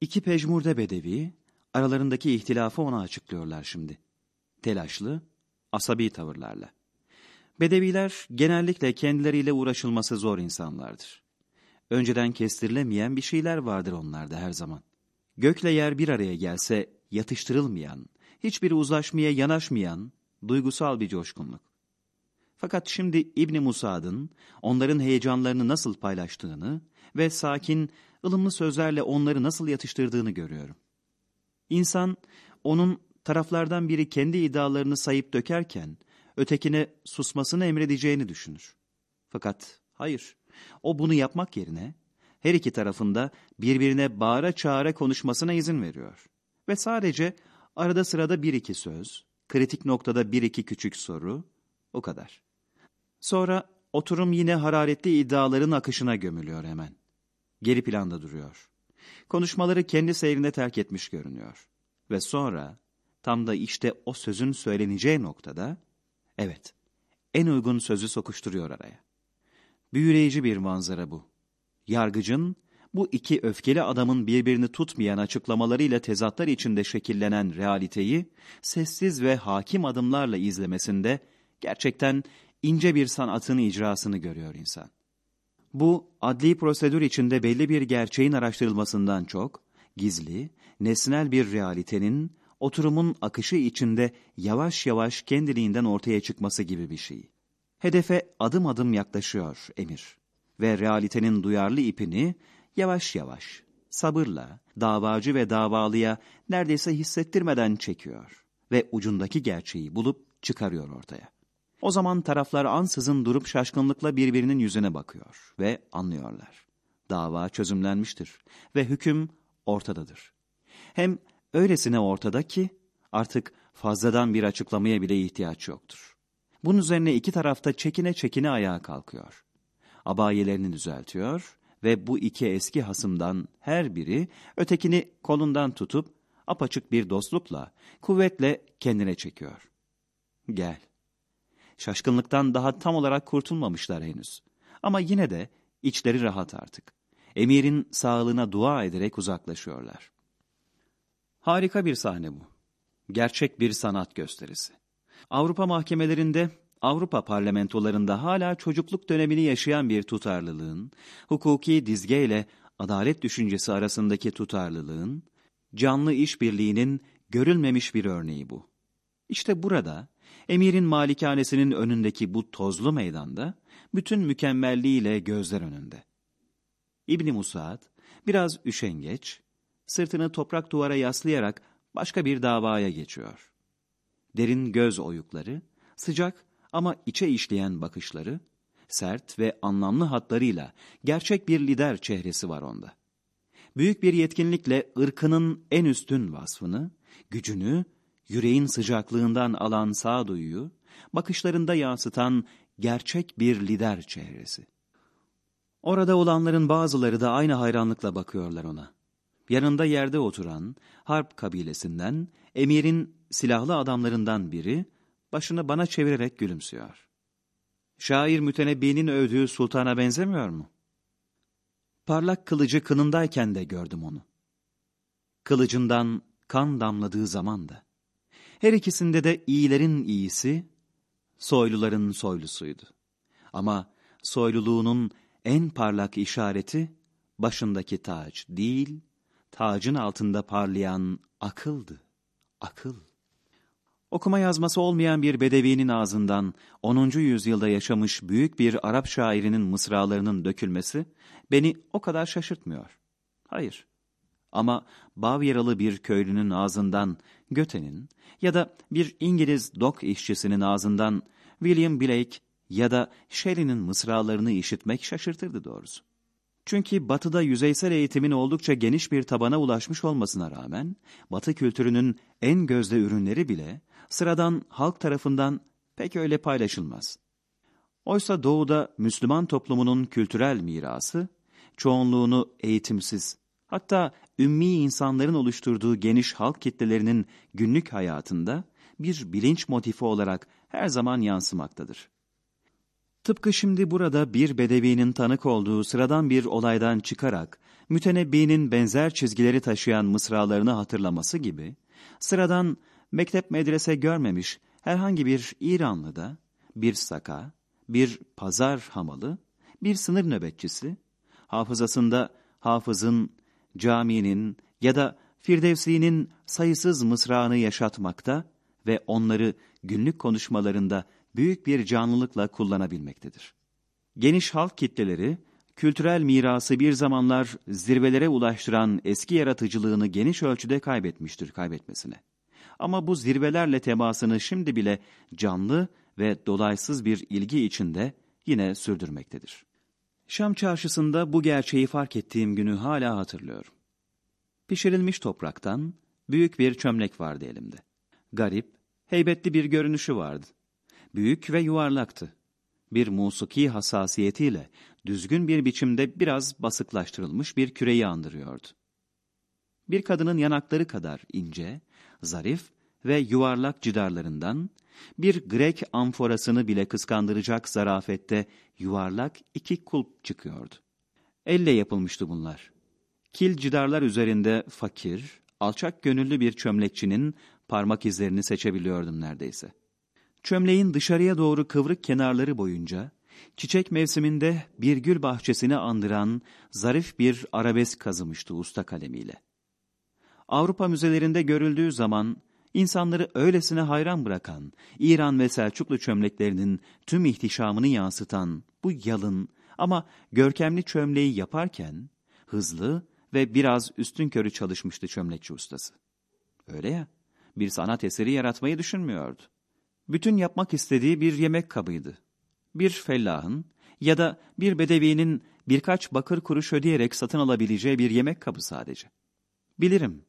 İki pejmurde bedevi, aralarındaki ihtilafı ona açıklıyorlar şimdi. Telaşlı, asabi tavırlarla. Bedeviler genellikle kendileriyle uğraşılması zor insanlardır. Önceden kestirilemeyen bir şeyler vardır onlarda her zaman. Gökle yer bir araya gelse yatıştırılmayan, hiçbir uzlaşmaya yanaşmayan duygusal bir coşkunluk. Fakat şimdi İbni Musad'ın onların heyecanlarını nasıl paylaştığını ve sakin, ılımlı sözlerle onları nasıl yatıştırdığını görüyorum. İnsan, onun taraflardan biri kendi iddialarını sayıp dökerken, ötekine susmasını emredeceğini düşünür. Fakat hayır, o bunu yapmak yerine, her iki tarafında birbirine bağıra çağıra konuşmasına izin veriyor. Ve sadece arada sırada bir iki söz, kritik noktada bir iki küçük soru, o kadar. Sonra oturum yine hararetli iddiaların akışına gömülüyor hemen. Geri planda duruyor. Konuşmaları kendi seyrine terk etmiş görünüyor. Ve sonra tam da işte o sözün söyleneceği noktada, evet, en uygun sözü sokuşturuyor araya. Büyüleyici bir manzara bu. Yargıcın, bu iki öfkeli adamın birbirini tutmayan açıklamalarıyla tezatlar içinde şekillenen realiteyi, sessiz ve hakim adımlarla izlemesinde gerçekten ince bir sanatın icrasını görüyor insan. Bu, adli prosedür içinde belli bir gerçeğin araştırılmasından çok, gizli, nesnel bir realitenin, oturumun akışı içinde yavaş yavaş kendiliğinden ortaya çıkması gibi bir şey. Hedefe adım adım yaklaşıyor emir ve realitenin duyarlı ipini yavaş yavaş, sabırla, davacı ve davalıya neredeyse hissettirmeden çekiyor ve ucundaki gerçeği bulup çıkarıyor ortaya. O zaman taraflar ansızın durup şaşkınlıkla birbirinin yüzüne bakıyor ve anlıyorlar. Dava çözümlenmiştir ve hüküm ortadadır. Hem öylesine ortada ki artık fazladan bir açıklamaya bile ihtiyaç yoktur. Bunun üzerine iki tarafta çekine çekine ayağa kalkıyor. Abayelerini düzeltiyor ve bu iki eski hasımdan her biri ötekini kolundan tutup apaçık bir dostlukla, kuvvetle kendine çekiyor. Gel. Şaşkınlıktan daha tam olarak kurtulmamışlar henüz. Ama yine de içleri rahat artık. Emir'in sağlığına dua ederek uzaklaşıyorlar. Harika bir sahne bu. Gerçek bir sanat gösterisi. Avrupa mahkemelerinde, Avrupa parlamentolarında hala çocukluk dönemini yaşayan bir tutarlılığın, hukuki dizgeyle adalet düşüncesi arasındaki tutarlılığın, canlı işbirliğinin görülmemiş bir örneği bu. İşte burada Emir'in malikanesinin önündeki bu tozlu meydanda bütün mükemmelliğiyle gözler önünde. İbni Musad biraz üşengeç, sırtını toprak duvara yaslayarak başka bir davaya geçiyor. Derin göz oyukları, sıcak ama içe işleyen bakışları, sert ve anlamlı hatlarıyla gerçek bir lider çehresi var onda. Büyük bir yetkinlikle ırkının en üstün vasfını, gücünü yüreğin sıcaklığından alan sağduyuyu, bakışlarında yansıtan gerçek bir lider çehresi. Orada olanların bazıları da aynı hayranlıkla bakıyorlar ona. Yanında yerde oturan, harp kabilesinden, emirin silahlı adamlarından biri, başını bana çevirerek gülümsüyor. Şair mütenebbi'nin övdüğü sultana benzemiyor mu? Parlak kılıcı kınındayken de gördüm onu. Kılıcından kan damladığı zaman da. Her ikisinde de iyilerin iyisi, soyluların soylusuydu. Ama soyluluğunun en parlak işareti başındaki taç değil, tacın altında parlayan akıldı. Akıl. Okuma yazması olmayan bir bedevinin ağzından 10. yüzyılda yaşamış büyük bir Arap şairinin mısralarının dökülmesi beni o kadar şaşırtmıyor. Hayır. Ama Bavyeralı bir köylünün ağzından Göte'nin ya da bir İngiliz dok işçisinin ağzından William Blake ya da Shelley'nin mısralarını işitmek şaşırtırdı doğrusu. Çünkü batıda yüzeysel eğitimin oldukça geniş bir tabana ulaşmış olmasına rağmen, batı kültürünün en gözde ürünleri bile sıradan halk tarafından pek öyle paylaşılmaz. Oysa doğuda Müslüman toplumunun kültürel mirası, çoğunluğunu eğitimsiz, hatta ümmi insanların oluşturduğu geniş halk kitlelerinin günlük hayatında bir bilinç motifi olarak her zaman yansımaktadır. Tıpkı şimdi burada bir bedevinin tanık olduğu sıradan bir olaydan çıkarak mütenebbinin benzer çizgileri taşıyan mısralarını hatırlaması gibi, sıradan mektep medrese görmemiş herhangi bir İranlıda, bir saka, bir pazar hamalı, bir sınır nöbetçisi, hafızasında hafızın, caminin ya da Firdevsi'nin sayısız mısrağını yaşatmakta ve onları günlük konuşmalarında büyük bir canlılıkla kullanabilmektedir. Geniş halk kitleleri, kültürel mirası bir zamanlar zirvelere ulaştıran eski yaratıcılığını geniş ölçüde kaybetmiştir kaybetmesine. Ama bu zirvelerle temasını şimdi bile canlı ve dolaysız bir ilgi içinde yine sürdürmektedir. Şam çarşısında bu gerçeği fark ettiğim günü hala hatırlıyorum. Pişirilmiş topraktan büyük bir çömlek vardı elimde. Garip, heybetli bir görünüşü vardı. Büyük ve yuvarlaktı. Bir musiki hassasiyetiyle düzgün bir biçimde biraz basıklaştırılmış bir küreyi andırıyordu. Bir kadının yanakları kadar ince, zarif ve yuvarlak cidarlarından bir Grek amforasını bile kıskandıracak zarafette yuvarlak iki kulp çıkıyordu. Elle yapılmıştı bunlar. Kil cidarlar üzerinde fakir, alçak gönüllü bir çömlekçinin parmak izlerini seçebiliyordum neredeyse. Çömleğin dışarıya doğru kıvrık kenarları boyunca, çiçek mevsiminde bir gül bahçesini andıran zarif bir arabesk kazımıştı usta kalemiyle. Avrupa müzelerinde görüldüğü zaman insanları öylesine hayran bırakan, İran ve Selçuklu çömleklerinin tüm ihtişamını yansıtan bu yalın ama görkemli çömleği yaparken, hızlı ve biraz üstün körü çalışmıştı çömlekçi ustası. Öyle ya, bir sanat eseri yaratmayı düşünmüyordu. Bütün yapmak istediği bir yemek kabıydı. Bir fellahın ya da bir bedevinin birkaç bakır kuruş ödeyerek satın alabileceği bir yemek kabı sadece. Bilirim,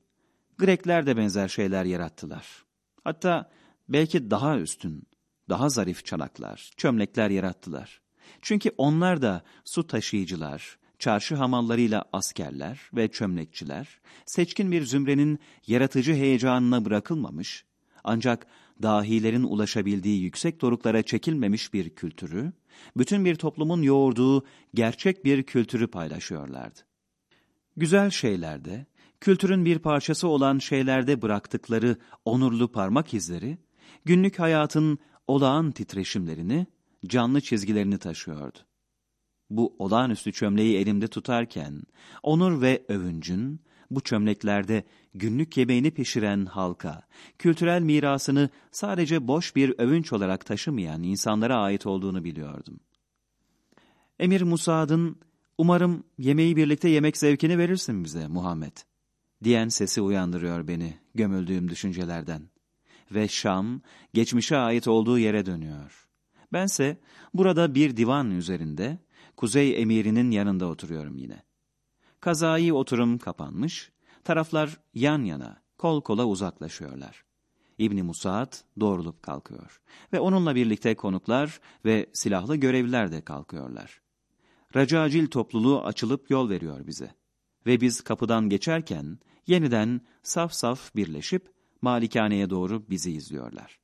Grekler de benzer şeyler yarattılar. Hatta belki daha üstün, daha zarif çanaklar, çömlekler yarattılar. Çünkü onlar da su taşıyıcılar, çarşı hamallarıyla askerler ve çömlekçiler, seçkin bir zümrenin yaratıcı heyecanına bırakılmamış, ancak dahilerin ulaşabildiği yüksek doruklara çekilmemiş bir kültürü, bütün bir toplumun yoğurduğu gerçek bir kültürü paylaşıyorlardı. Güzel şeylerde, kültürün bir parçası olan şeylerde bıraktıkları onurlu parmak izleri, günlük hayatın olağan titreşimlerini, canlı çizgilerini taşıyordu. Bu olağanüstü çömleği elimde tutarken, onur ve övüncün, bu çömleklerde günlük yemeğini pişiren halka, kültürel mirasını sadece boş bir övünç olarak taşımayan insanlara ait olduğunu biliyordum. Emir Musa'dın, umarım yemeği birlikte yemek zevkini verirsin bize Muhammed diyen sesi uyandırıyor beni gömüldüğüm düşüncelerden. Ve Şam, geçmişe ait olduğu yere dönüyor. Bense burada bir divan üzerinde, Kuzey emirinin yanında oturuyorum yine. Kazayı oturum kapanmış, taraflar yan yana, kol kola uzaklaşıyorlar. İbni Musa'd doğrulup kalkıyor ve onunla birlikte konuklar ve silahlı görevliler de kalkıyorlar. Racacil topluluğu açılıp yol veriyor bize. Ve biz kapıdan geçerken yeniden saf saf birleşip malikaneye doğru bizi izliyorlar.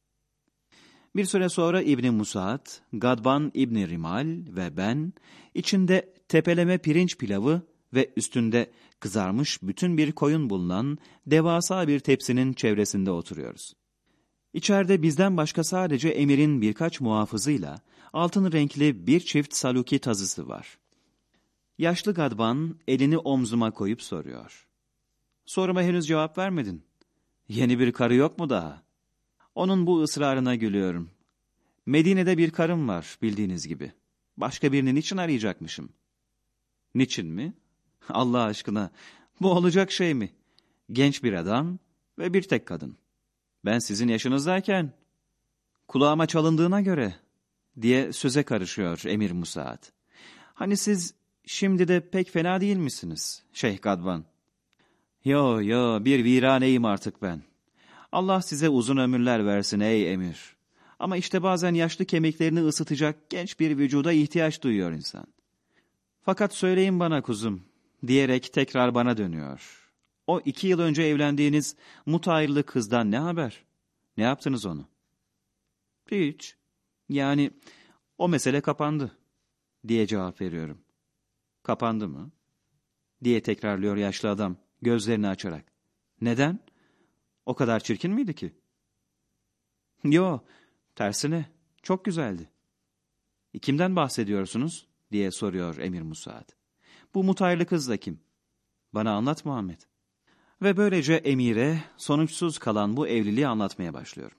Bir süre sonra İbni Musa'd, Gadban İbni Rimal ve ben içinde tepeleme pirinç pilavı ve üstünde kızarmış bütün bir koyun bulunan devasa bir tepsinin çevresinde oturuyoruz. İçeride bizden başka sadece emirin birkaç muhafızıyla altın renkli bir çift saluki tazısı var. Yaşlı Gadban elini omzuma koyup soruyor. Soruma henüz cevap vermedin. Yeni bir karı yok mu daha? Onun bu ısrarına gülüyorum. Medine'de bir karım var bildiğiniz gibi. Başka birinin için arayacakmışım. Niçin mi? Allah aşkına bu olacak şey mi? Genç bir adam ve bir tek kadın. Ben sizin yaşınızdayken kulağıma çalındığına göre diye söze karışıyor Emir Musaad. Hani siz şimdi de pek fena değil misiniz Şeyh Gadvan? Yo yo bir viraneyim artık ben. Allah size uzun ömürler versin ey emir. Ama işte bazen yaşlı kemiklerini ısıtacak genç bir vücuda ihtiyaç duyuyor insan. Fakat söyleyin bana kuzum, diyerek tekrar bana dönüyor. O iki yıl önce evlendiğiniz mutayirli kızdan ne haber? Ne yaptınız onu? Hiç. Yani o mesele kapandı. diye cevap veriyorum. Kapandı mı? diye tekrarlıyor yaşlı adam gözlerini açarak. Neden? O kadar çirkin miydi ki? Yo, tersine çok güzeldi. E, kimden bahsediyorsunuz? diye soruyor Emir Musaad. Bu mutaylı kız da kim? Bana anlat Muhammed. Ve böylece Emir'e sonuçsuz kalan bu evliliği anlatmaya başlıyorum.